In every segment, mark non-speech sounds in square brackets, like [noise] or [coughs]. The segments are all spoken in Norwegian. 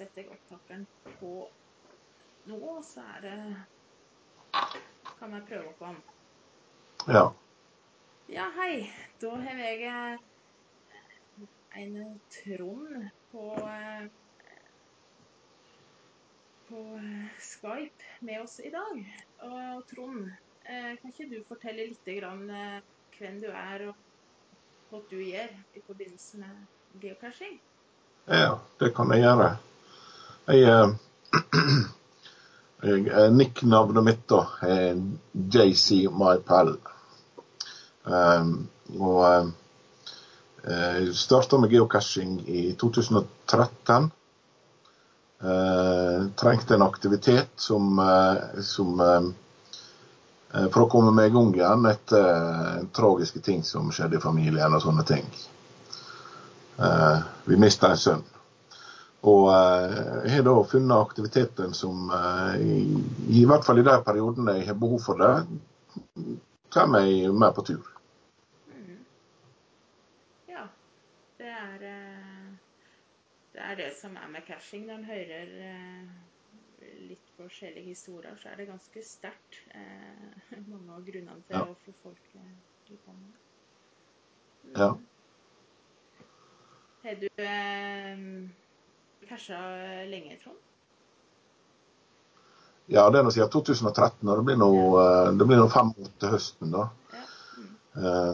setter jeg opptakeren på nå, så er det Kan jeg prøve på den. Ja. Ja, hei. Da har jeg eh, en Trond på eh, på eh, Skype med oss i dag. Og Trond, kan ikke du fortelle litt grann hvem du er og hva du gjør i forbindelse med geocaching? ja, det kan jeg gjøre. Jeg, eh, [clears throat] jeg eh, Nicknavnet mitt da er JC MyPal. Um, og um, jeg starta med geocaching i 2013. Uh, trengte en aktivitet som, uh, som uh, For å komme meg i gang igjen etter tragiske ting som skjedde i familien og sånne ting. vi mista en sønn. Og jeg har da funnet aktiviteten som i, i hvert fall i de periodene jeg har behov for det, tar meg med på tur. Ja, det er eh, Det er det som er med caching. Når en hører eh, litt forskjellige historier, så er det ganske sterkt. eh, [laughs] Mange av grunnene til Ja. få folk til på med. Ja. Har du eh, casha lenge, Trond? Ja, det er nå siden 2013, og det blir nå, eh, det blir nå fem år til høsten. da. Ja. Mm. Eh,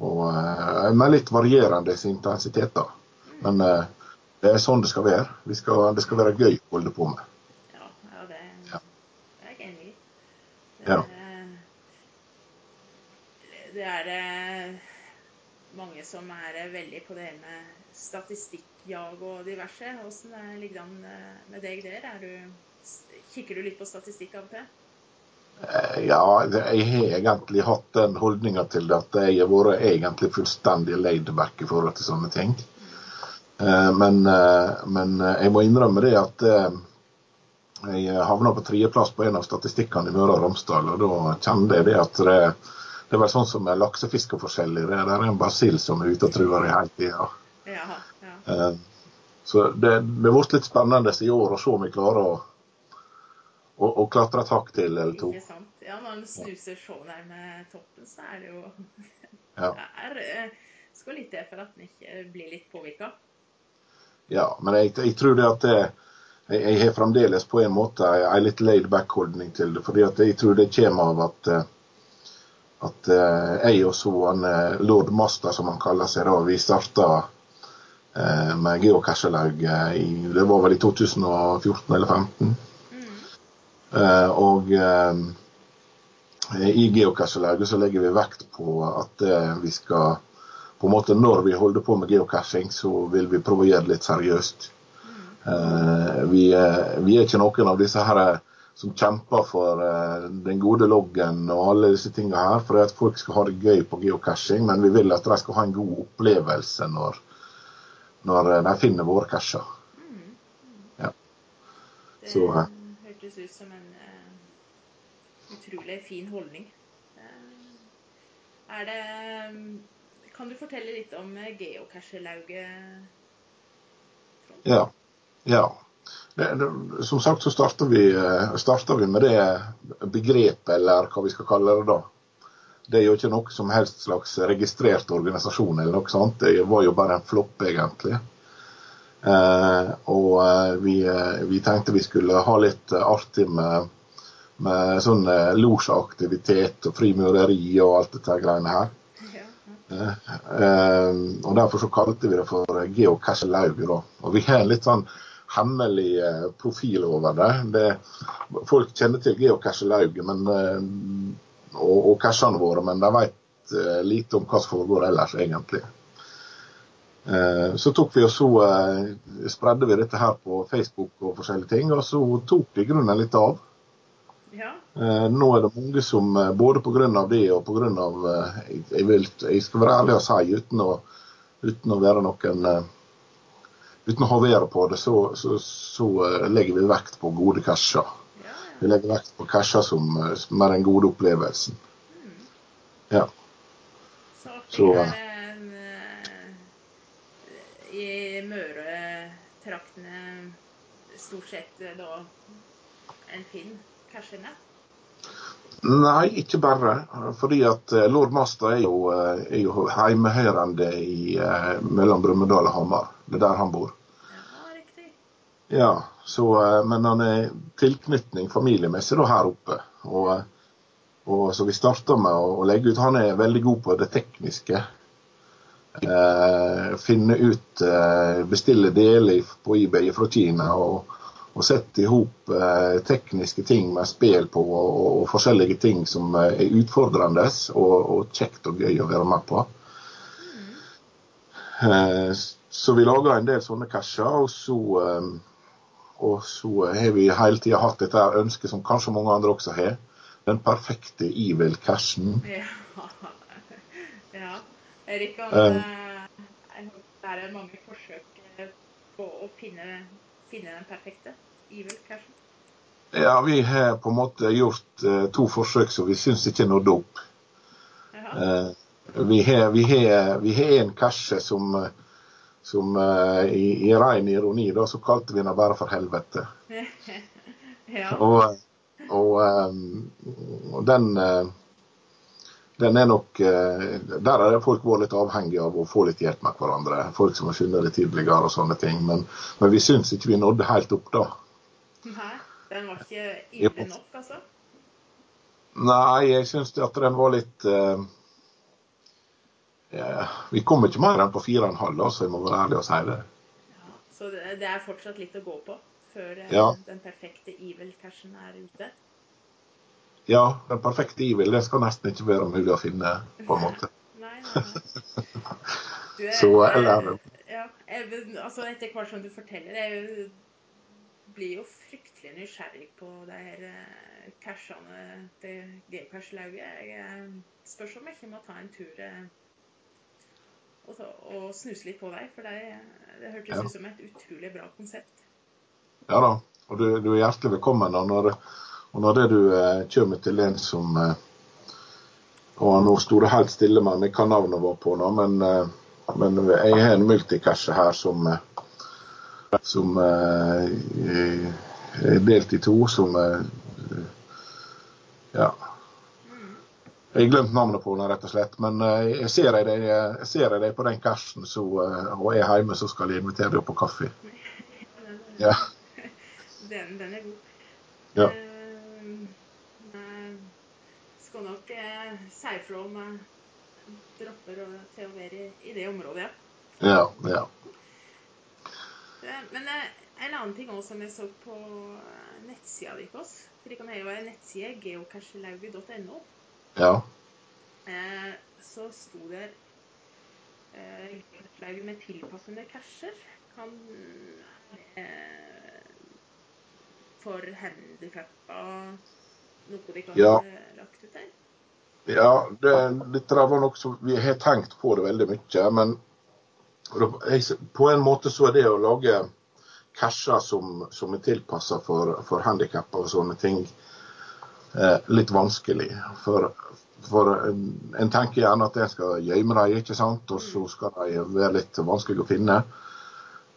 og eh, med litt varierende intensitet, da. Men eh, det er sånn det skal være. Vi skal, det skal være gøy å holde på med. Ja, ja det, Ja. det er jeg enig i. Det, Ja. det er eh, mange som er eh, veldig på det med statistikkjag og diverse. Åssen ligger det an eh, med deg der? Er du, kikker du litt på statistikk av og til? Eh, Ja, jeg har egentlig hatt den holdninga til det at jeg har vært egentlig fullstendig laidback i forhold til sånne ting. Eh, Men, eh, men eh, jeg må innrømme det at eh, jeg havna på tredjeplass på en av statistikkene i Møre og Romsdal, og da kjente jeg det at det, det er vel sånn som med laksefisk forskjellig. Det er en basil som er ute og truer i hele tida. Ja, ja. Eh, Så det, har blitt litt spennende i år å se om vi klarer å, å, å klatre et hakk til eller to. Ikke sant? Ja, når en snuser så nærme toppen, så er det jo [laughs] Ja. Det er, eh, skal litt til for at en ikke blir litt påvirka. Ja, men jeg, jeg tror det at det, jeg, jeg har fremdeles på en måte en, en litt laid back-holdning til det. fordi at jeg tror det kommer av at, eh, at eh, jeg og så han eh, lord Master, som han kaller seg, da, vi starta eh, med geocachelaug i Det var vel i 2014 eller 2015. Mm. Og i geocachelauget så legger vi vekt på at vi skal på en måte Når vi holder på med geocaching, så vil vi prøve å gjøre det litt seriøst. Mm. Vi, vi er ikke noen av disse her eh, som kjemper for uh, den gode loggen og alle disse tingene her, for at folk skal ha det gøy på geocaching, men vi vil at de skal ha en god opplevelse når, når eh, de finner våre cacher. Mm. Ja. Det Så, uh, hørtes ut som en uh, utrolig fin holdning. Er det Kan du fortelle litt om geocacherlauget? Ja. ja. Som sagt så starter vi, eh, starter vi med det begrepet, eller hva vi skal kalle det da. Det er jo ikke noe som helst slags registrert organisasjon eller noe sånt. Det var jo bare en flopp, egentlig. Eh, og eh, vi, vi tenkte vi skulle ha litt artig med, med sånn losjaktivitet og frimureri og alt dette greiene her. Og Derfor så kalte vi det for geocachelauget. da. Og vi har en litt sånn hemmelig eh, profil over det. det. Folk kjenner til Geocache Laug eh, og, og cashene våre, men de vet eh, lite om hva som foregår ellers, egentlig. Så tok vi og så spredde vi dette her på Facebook og forskjellige ting, og så tok det i grunnen litt av. ja. Nå er det mange som både pga. det og pga. Jeg, jeg, vil, jeg skal være ærlig og si, uten å, uten å være noen Uten å havere på det, så, så, så eh, legger vi vekt på gode casher. Vi legger vekt på casher som, eh, med den gode opplevelsen. Mm. Ja. Så. Er det en, eh, I Møre traktene stort sett eh, da en Finn casher med? Nei, ikke bare. Fordi at eh, lord Master er jo, eh, er jo hjemmehørende i, eh, mellom Brumunddal og Hamar. Det er der han bor. Ja, riktig. Ja, så, eh, Men han er tilknytning familiemessig da her oppe. Og, eh, og Så vi starta med å, å legge ut Han er veldig god på det tekniske. Eh, finne ut eh, Bestille deler på eBay fra Kina. og og sette i hop eh, tekniske ting med spill på og, og, og forskjellige ting som eh, er utfordrende og, og kjekt og gøy å være med på. Eh, så vi lager en del sånne casher, og så eh, og så har vi hele tida hatt dette ønsket som kanskje mange andre også har. Den perfekte evil-cashen. [laughs] Ja. ja. Erik, um, det er mange forsøk eh, på å finne, finne den perfekte evil cashen. Ja, vi har på en måte gjort eh, to forsøk som vi syns ikke nådde opp. Ja. Uh, vi har vi har- vi har en cashe som, som eh, i, i ren ironi, da, så kalte vi den bare for helvete. [laughs] ja. Og, og, eh, og den eh, den er nok eh, Der har folk vært litt avhengige av å få litt hjelp med hverandre. Folk som har funnet det tidligere og sånne ting. Men, men vi syns ikke vi nådde helt opp da. Nei, den var ikke ille nok, altså. Nei, jeg syns at den var litt Vi kom ikke mer enn på fire og en halv, så jeg må være ærlig og si det. Ja. Så det, er fortsatt litt å gå på før eh, Ja. den perfekte evil cashen er ute. Ja, den perfekte evil det skal nesten ikke være mulig å finne, på en måte. [laughs] Nei, nei, nei. [laughs] Du Så, eller- Ja, jeg, altså etter hvert som du forteller, jeg blir jo fryktelig nysgjerrig på de her eh, cashene til eh, spørs om jeg ikke må ta en tur eh, og, ta, og snuse litt på deg. for det, det hørtes Ja. ut som et utrolig bra konsept. Ja da. Og du, du er hjertelig velkommen. Og når, og når det du eh, kommer til en som eh, Og nå sto det helt stille med meg hva navnet var på nå, men, eh, men jeg har en multicashe her som eh, som eh, er delt i to, som eh, Ja. Jeg glemte glemt navnet på den, rett og slett. Men eh, jeg ser jeg deg, jeg jeg på den cashen så, eh, og er hjemme, så skal jeg invitere deg opp på kaffe. Ja. [laughs] den, den er god. Ja. Eh, eh, skal nok si fra om jeg dropper til å være i, det området, ja. Ja, ja. Men en annen ting også som jeg så på nettsida deres, for det kan jo være nettside, geocachelauget.no, ja. eh, så sto det eh, med tilpassende casher. Kan eh, for handikappa noe de kan Ja. eh, lagt ut der? Ja, det, dette var noe som Vi har tenkt på det veldig mye, men på en måte så er det å lage casher som, som er tilpassa for, for handikappa og sånne ting, litt vanskelig. For, for en, en tenker gjerne at en skal gjemme dem, ikke sant, og så skal de være litt vanskelig å finne.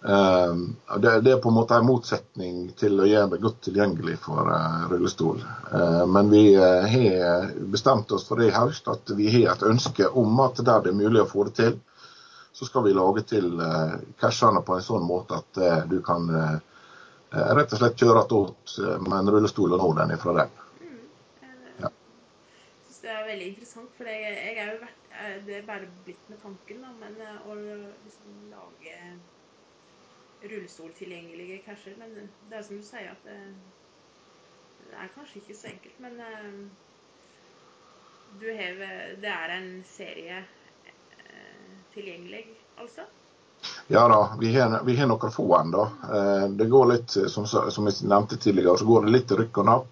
Eh, det, det er på en måte en motsetning til å gjøre det godt tilgjengelig for eh, rullestol. Eh, men vi eh, har bestemt oss for det i høst at vi har et ønske om at der det er mulig å få det til, så skal vi lage til uh, cashene på en sånn måte at eh, du kan eh, eh, rett og slett kjøre attåt uh, med en rullestol og nå den ifra den. Mm. Jeg Ja. synes det er veldig interessant, for jeg, jeg er jo vært, eh, det er bare blitt med tanken, da, men eh, å liksom lage rullestoltilgjengelige casher. Men det er som du sier, at det, det er kanskje ikke så enkelt. Men eh, du har, det er en serie eh, tilgjengelig, altså? Ja da, vi har, vi noen få ennå. Eh, det går litt, eh, som, som jeg nevnte tidligere, så går det litt rykk og napp.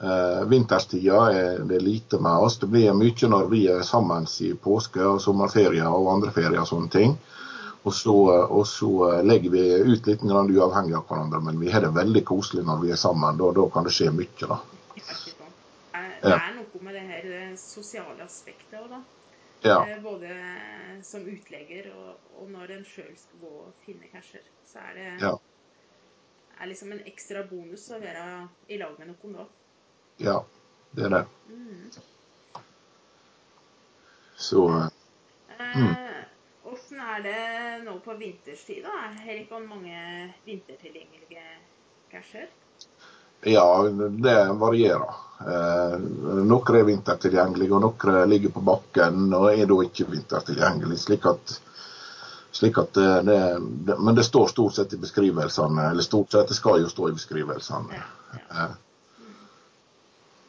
Eh, vinterstida er det lite med oss. Det blir mye når vi er sammen i påske og sommerferier og andre ferier og sånne ting. Og så, og så eh, legger vi ut litt uavhengig av hverandre, men vi har det veldig koselig når vi er sammen. Da, da kan det skje mye, da. Det er noe med det her eh, sosiale aspektet òg, da. Ja. Eh, Både som utlegger og, og når en sjøl skal gå og finne casher. Så er det Ja. er liksom en ekstra bonus å være i lag med noen da. Ja, det er det. Mm. Så mm. Eh, Åssen er det nå på vinterstid, da? det ikke mange vintertilgjengelige casher? ja, det varierer. Eh, Noen er vintertilgjengelige, og noen ligger på bakken og er da ikke vintertilgjengelige. Slik at, slik at det, det, det, men det står stort sett i beskrivelsene. Eller stort sett, det skal jo stå i beskrivelsene. Ja. ja.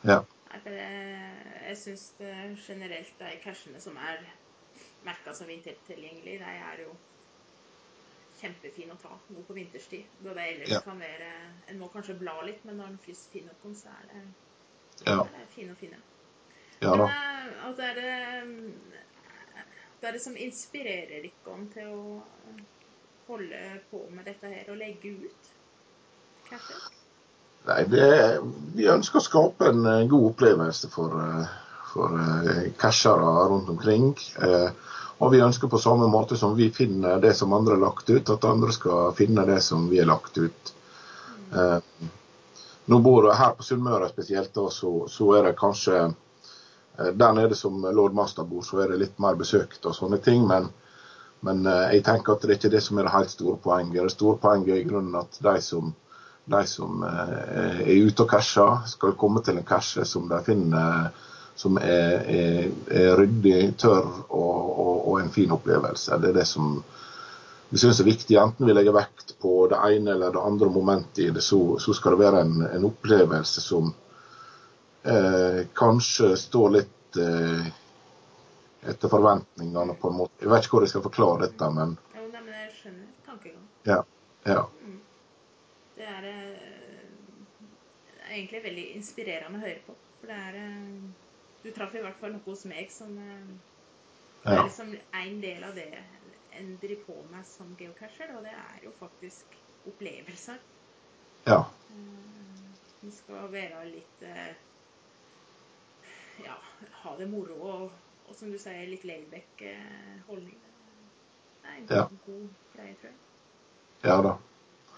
Eh, Ja. For jeg syns generelt de cashene som er merka som vintertilgjengelig, de er jo kjempefine å ta noe på vinterstid. Da det ellers Ja. kan være En må kanskje bla litt, men når en først finner noen, så er det, Ja. er det fine og finne. ja da. Men, altså, er det det er det som inspirerer dere til å holde på med dette her og legge ut casher? Nei, det, vi ønsker å skape en god opplevelse for, eh, for eh, cashere rundt omkring. Eh, Og vi ønsker på samme måte som vi finner det som andre har lagt ut, at andre skal finne det som vi har lagt ut. Nå bor jeg her på Sunnmøre spesielt, så, så er det kanskje Der nede som lord Master bor, så er det litt mer besøkt og sånne ting. Men, men jeg tenker at det er ikke det som er det helt store poenget. Det store poenget er i grunnen at de som de som eh, er ute og casher, skal komme til en cashe som de finner som er, er, er ryddig, tørr og, og, og en fin opplevelse. Det er det som vi syns er viktig. Enten vi legger vekt på det ene eller det andre momentet i det, så, så skal det være en, en opplevelse som eh, kanskje står litt eh, etter forventningene, på en måte. Jeg vet ikke hvordan jeg skal forklare dette, men ja. ja. Mm. Det er, eh, det er egentlig veldig inspirerende å høre på. For det er eh, Du traff i hvert fall noe hos meg som eh, Ja. er liksom en del av det en driver på med som geocacher, og det er jo faktisk opplevelser. ja. En skal være litt eh, Ja, ha det moro og, og som du sier, litt laidback eh, holdning. Det er en god, Ja. god greie, tror jeg. Ja da,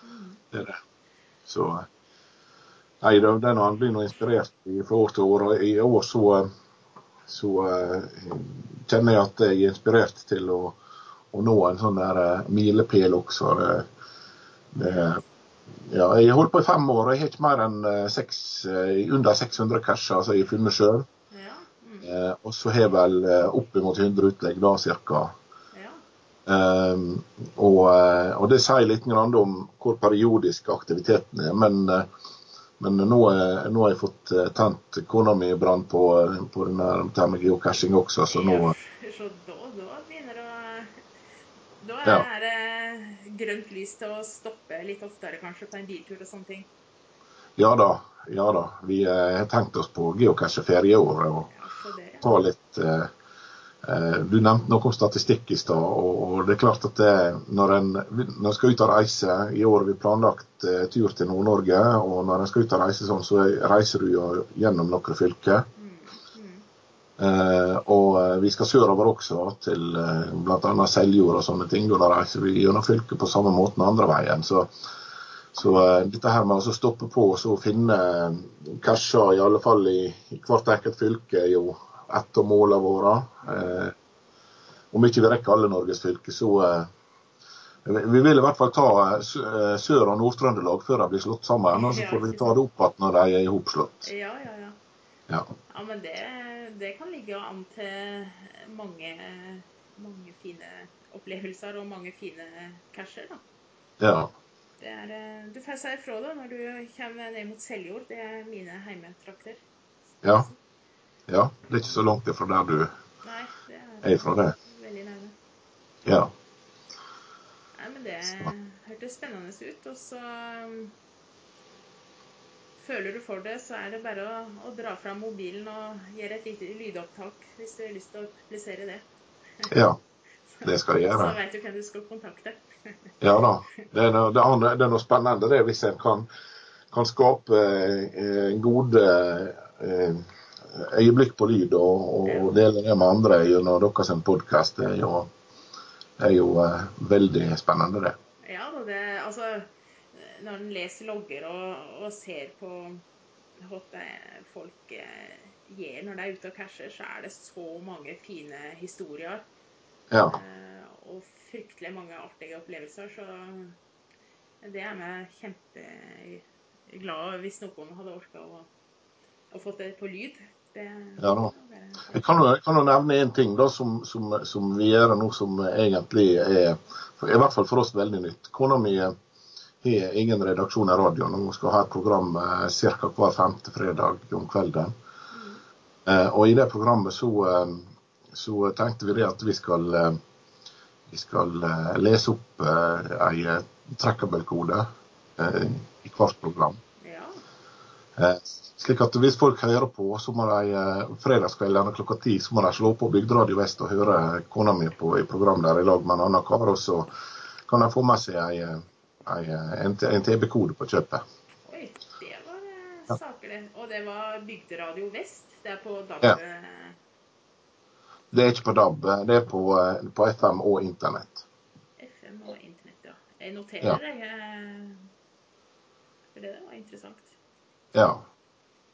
Mm. det er det. Så eh, Nei, det, noe, han blir nå inspirert i- fra år til år. Og i år så, eh, så uh, kjenner jeg at jeg er inspirert til å, å nå en sånn der uh, milepæl også. Det, ja, jeg har holdt på i fem år, og jeg har ikke mer enn eh, seks, eh, under 600 casher som jeg har funnet sjøl. Ja. Mm. Eh, og så har jeg vel eh, oppimot 100 utlegg, da cirka. ja. Og, eh, og det sier litt om hvor periodisk aktiviteten er. Men, eh, men nå, nå har jeg fått eh, tent kona mi i brann på, på dette med geocaching også, så nå Ja, så da, da begynner det å Da Ja. er det grønt lys til å stoppe litt oftere, kanskje, på en biltur og sånne ting. Ja da. Ja da. Vi eh, har tenkt oss på geocacheferie i år. Og Ja, det, ja. ta litt eh, eh, Du nevnte noe om statistikk i stad. Og, det er klart at det, når en skal ut og reise I år har vi planlagt eh, tur til Nord-Norge. Og når en skal ut og reise sånn, så reiser du jo gjennom noen fylker. Eh, og eh, vi skal sørover også, til eh, bl.a. Seljord og sånne ting. Og da reiser vi gjennom fylket på samme måten andre veien. Så, så eh, dette her med å stoppe på og finne casher, i alle fall i, i hvert enkelt fylke, er jo ett av målene våre. Eh, om ikke vi rekker alle Norges fylker, så eh, vi vi vil i hvert fall ta eh, Sør- og Nord-Trøndelag før de blir slått sammen. Og så får vi ta det opp igjen når de er ihopslått. Ja, ja, ja. Ja. Ja, men det, det kan ligge an til mange, mange fine opplevelser og mange fine casher, da. ja. Det er, du får si ifra da når du kommer ned mot Seljord. Det er mine heimetrakter. Ja. Ja, det er ikke så langt ifra der du Nei, det er er fra det. veldig nærme. Ja. Nei, men det hørtes spennende ut. Og så um, føler du for det, så er det bare å, å dra fram mobilen og gjøre et lite lydopptak hvis du har lyst til å publisere det. [laughs] ja. Det skal jeg gjøre. Så veit vet du hvem du skal kontakte. [laughs] Ja da. Det er noe, det er noe spennende det hvis en kan, kan skape eh, gode eh, øyeblikk på lyd og, og, dele det med andre gjennom deres podkast, er jo, er jo uh, veldig spennende, det. Ja, det, altså Når en leser logger og, og ser på hva folk eh, gjør når de er ute og casher, så er det så mange fine historier. Ja. Eh, og fryktelig mange artige opplevelser. Så det er vi kjempeglade hvis noen hadde orka å, å få det på lyd. Det, ja, da. Jeg kan, jo, jeg kan jo nevne én ting da, som, som, som, vi gjør nå som egentlig er, i hvert fall for oss, veldig nytt. Kona mi har egen redaksjon i radioen og skal ha et program eh, ca. hver femte fredag om kvelden. Mm. Eh, og i det programmet så, eh, så, tenkte vi det at vi skal, eh, vi skal eh, lese opp eh, ei trackable-kode eh, i hvert program. Ja. Eh, slik at hvis folk hører på, så må de eh, fredagskveldene klokka ti så må de slå på Bygderadio Vest og høre kona mi på, i program der i lag med en annen kar. Og så kan de få med seg ei, ei, en, en TB-kode på kjøpet. Oi, det var ja. saker, det. Og det var Bygderadio Vest? Det er på DAB? Ja. Det er ikke på DAB, det er på, på FM og internett. FM og internett. ja. Jeg noterer det. For det var interessant. Ja.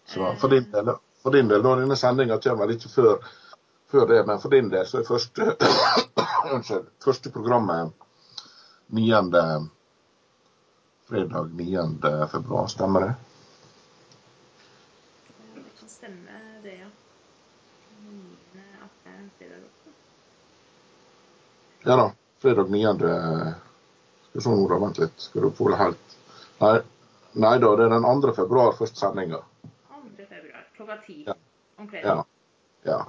Så for din del, for din del da denne sendinga kommer ikke før, før, det, men for din del så er første, [coughs] første programmet 9. fredag 9. februar. Stemmer det? Det kan stemme, det, ja. 9. fredag. Ja da. Fredag 9. Skal se nå, vent litt. Skal du få det helt Nei, nei da, det er den 2. februar første sendinga. 2. februar klokka ti ja. om kvelden. Ja. ja.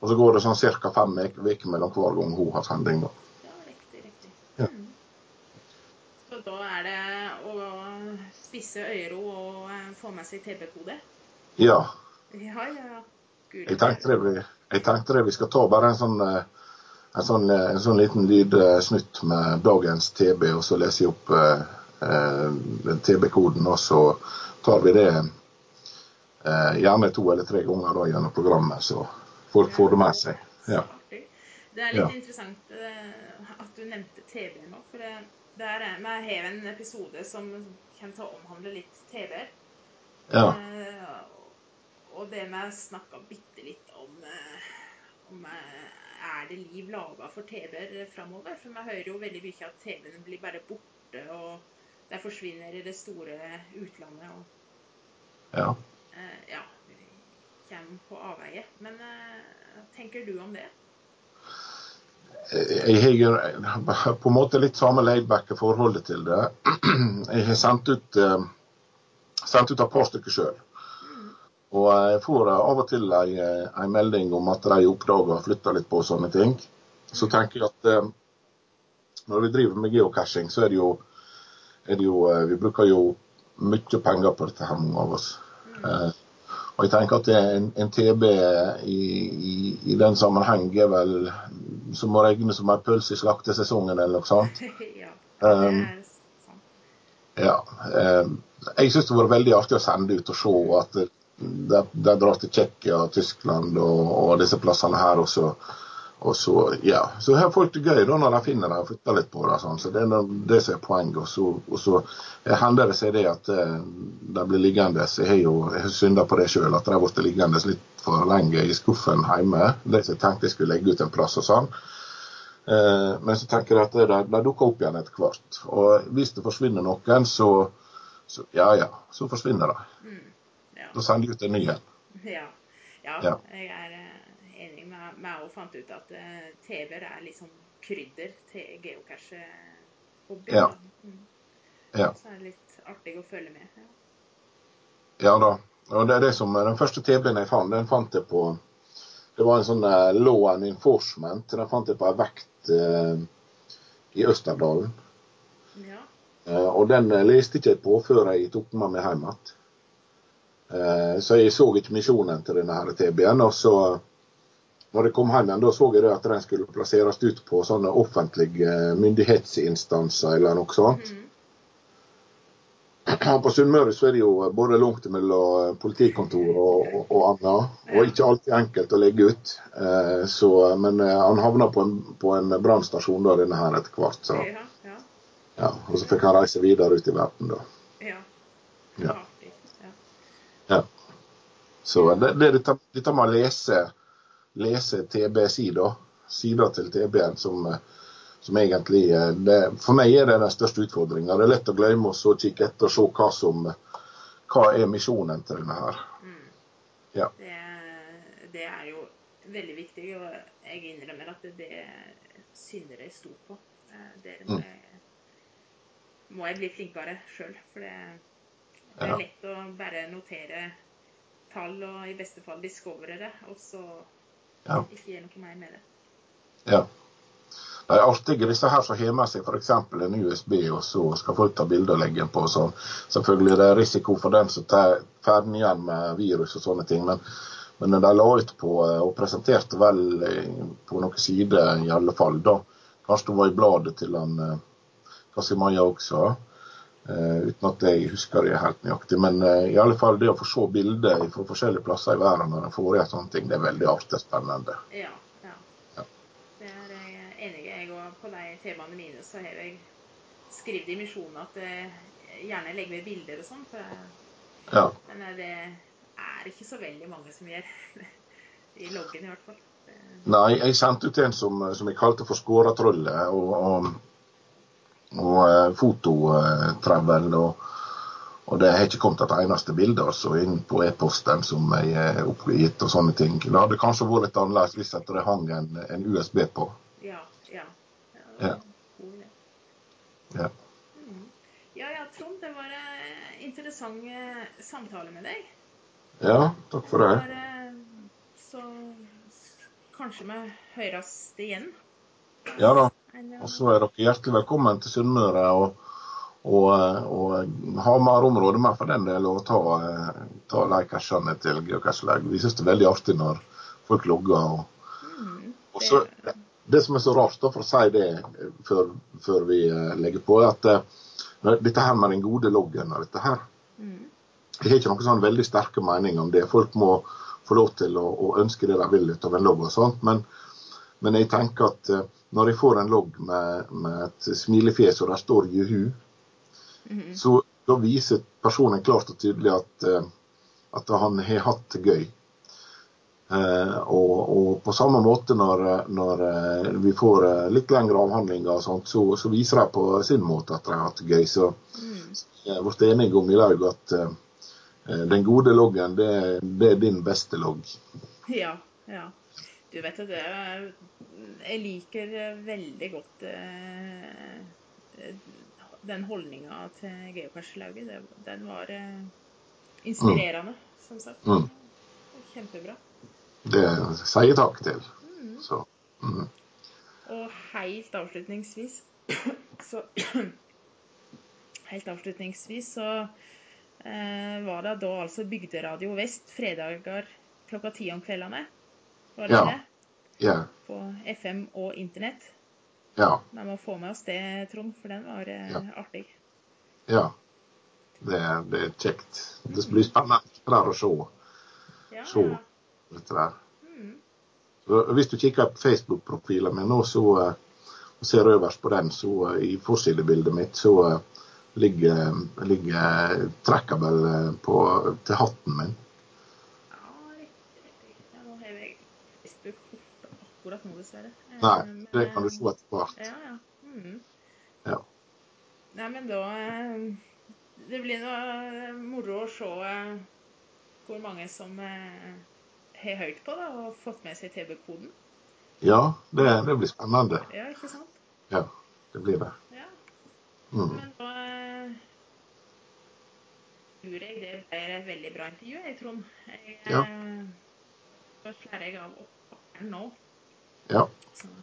Og så går det sånn ca. fem uker mellom hver gang hun har sending. da. Ja, riktig, riktig. Ja. Mm. Så da er det å spisse øyro og eh, få med seg TB-kode? Ja. Ja, ja. Gud, jeg, tenkte det, vi, jeg tenkte det vi skal ta bare en sånn uh, en sånn, eh, en sånn liten lydsnutt med dagens TB, og så leser jeg opp eh, TB-koden. Og så tar vi det eh, gjerne to eller tre ganger da, gjennom programmet, så folk får det med seg. Ja. Det er litt ja. interessant uh, at du nevnte TB nå. For det, der er, vi har en episode som kan ta omhandle litt TV. Ja. Uh, og det vi snakka bitte litt om, om er det liv laga for TV-er framover? For vi hører jo veldig mye at TV-en blir bare borte, og det forsvinner i det store utlandet. Og, ja. Eh, ja. Kommer på avveie. Men hva tenker du om det? Jeg har på en måte litt samme laidbacke forholdet til det. Jeg har sendt ut, eh, sendt ut et par stykker sjøl. Og jeg får av og til en, ei melding om at de oppdager og flytter litt på sånne ting. Så tenker jeg at eh, når vi driver med geocaching, så er det, jo, er det jo eh, Vi bruker jo mye penger på dette her, mange av oss. Mm. og jeg tenker at en, en TB i, i, i, den sammenheng er vel som å regne som en pølse i slaktesesongen eller noe sånt. [laughs] ja, sant. Ja. Um, jeg syns det var veldig artig å sende ut og se at de, drar til Tsjekkia og Tyskland og, og, disse plassene her. Og så, og så, ja, så har folk det gøy da når de finner det og flytter litt på det. Sånn. Så Det er det som er poenget. Og så, og så hender det seg det at eh, de blir liggende. Jeg har jo synda på det sjøl, at de har blitt liggende litt for lenge i skuffen hjemme. Det som jeg tenkte jeg skulle legge ut en plass og sånn. Eh, men så tenker jeg at de, de dukker opp igjen etter hvert. Og hvis det forsvinner noen, så, så ja ja, så forsvinner det. Mm. Da sender de ut en ny en. Ja. ja. ja. jeg er enig med meg og fant ut at uh, TV-er er liksom krydder til geocache-hobby. Ja. Mm. ja. Så er det litt artig å følge med. Ja, ja da. Og det er det som, Den første TV-en jeg fant, den fant jeg på Det var en sånn uh, law and enforcement. Den fant jeg på ei vekt uh, i Østerdalen. Ja. Uh, og den leste ikke jeg på før jeg tok den med meg hjem igjen. Eh, så jeg så ikke misjonen til denne TB-en. Og så, når jeg kom hjem igjen, da så jeg at den skulle plasseres ut på sånne offentlige myndighetsinstanser eller noe sånt. Mm. [clears throat] på Sunnmøre så er det jo både langt mellom politikontor og, og, og annet. Og ikke alltid enkelt å legge ut. Eh, så, men eh, han havna på en, på en brannstasjon denne her etter hvert. Så, Ja, og så fikk han reise videre ut i verden, da. ja. Ja. Så det, det dette, dette med å lese, lese TB-sida, sida til TB-en, som, eh, som egentlig eh, det, For meg er det den største utfordringa. Det er lett å glemme og kikke etter og se hva som hva er misjonen til denne her. Mm. Ja. Det, det er jo veldig viktig, og jeg innrømmer at det, det synder jeg stort på. Eh, Dere må Mm. må jeg bli flinkere sjøl, for det, det er lett å bare notere tall og i beste fall discovere det, og så Ja. ikke gjør noe mer med det. Ja. De er artige, disse her som har med seg f.eks. en USB, og så skal folk ta bilde og legge den på. Så selvfølgelig er det risiko for den som får den igjen med virus og sånne ting. Men, men de la ut på og presenterte vel eh, på noen sider i alle fall, da kanskje det var i bladet til han eh, Kasimaya også, uten at jeg husker det helt nøyaktig. Men eh, i alle fall det å få se bilder fra forskjellige plasser i verden når en får igjen sånne ting, det er veldig artig og spennende. Ja, ja. Ja. Det er jeg enig i. Jeg òg på de temaene mine så har jeg skrevet i misjonen at jeg gjerne legger ved bilder og sånn. Ja. Men eh, det er ikke så veldig mange som gjør. [laughs] I loggen i hvert fall. Nei, jeg sendte ut en som, som jeg kalte for Skåratrollet, og, og, og eh, fototravel. Og, og det har ikke kommet et eneste bilde altså, inn på e-posten som jeg er oppgitt og sånne ting. Det hadde kanskje vært litt annerledes hvis det hang en, en USB på. Ja, ja. Ja. Ja. Mm. Ja, ja, Trond, det var en interessant eh, samtale med deg. ja, takk for det. det var, eh, så kanskje vi høres igjen. Ja da. Og så er dere hjertelig velkommen til Sunnmøre og, og, og Hamar-området med for den del, og ta, ta leikasjene til geocachlag. Vi syns det er veldig artig når folk logger. og mm, Og så, det- som er så rart, da, for å si det før, før vi eh, legger på, er at eh, dette her med den gode loggen og dette her mm, Jeg har ikke noen sånn veldig sterke meninger om det. Folk må få lov til å, å ønske det de vil ut av en logg og sånt. Men, men jeg tenker at eh, når jeg får en logg med, med et smilefjes og der står 'Juhu', mm, så da viser personen klart og tydelig at, eh, at han har hatt det gøy. Eh, og, og på samme måte når, når vi får litt lengre avhandlinger, og sånt, så, så viser de på sin måte at de har hatt det gøy. Så mm. jeg er blitt enige om i lag at eh, den gode loggen, det, det er din beste logg. Ja, ja. Du vet at det er- Jeg liker veldig godt eh, den holdninga til geocachelauget. Den var eh, inspirerende, som sagt. Mm. Kjempebra. Det sier jeg takk til. Mm. Så, mm. Og helt avslutningsvis [coughs] så [coughs] Helt avslutningsvis så eh, var det da altså Bygderadio Vest fredager klokka ti om kveldene. Var det Ja. det? Ja. På FM og internett. Ja. Vi må få med oss det, Trond, for den var eh, Ja. artig. ja. Det, det er kjekt. Det blir spennende å se Ja, ja. dette der. Mm. Hvis du kikker på Facebook-profilen min nå, så eh, og ser øverst på den, så eh, i forsidebildet mitt, så eh, ligger, ligger eh, på, til hatten min. ja, riktig. riktig. Ja, nå har jeg Facebook borte akkurat nå, dessverre. Eh, Nei, det kan du eh, se etter hvert. Ja, ja. Mm. Ja. Nei, men da eh, Det blir noe moro å se hvor mange som har hørt på da, og fått med seg TV-koden. Ja, det, det blir spennende. Ja, ikke sant? Ja, det blir det. Ja. Mm. Men da tror jeg det blir et veldig bra intervju, jeg, Trond. Jeg, Ja. Så slår jeg av opptakeren nå. Ja. sånn at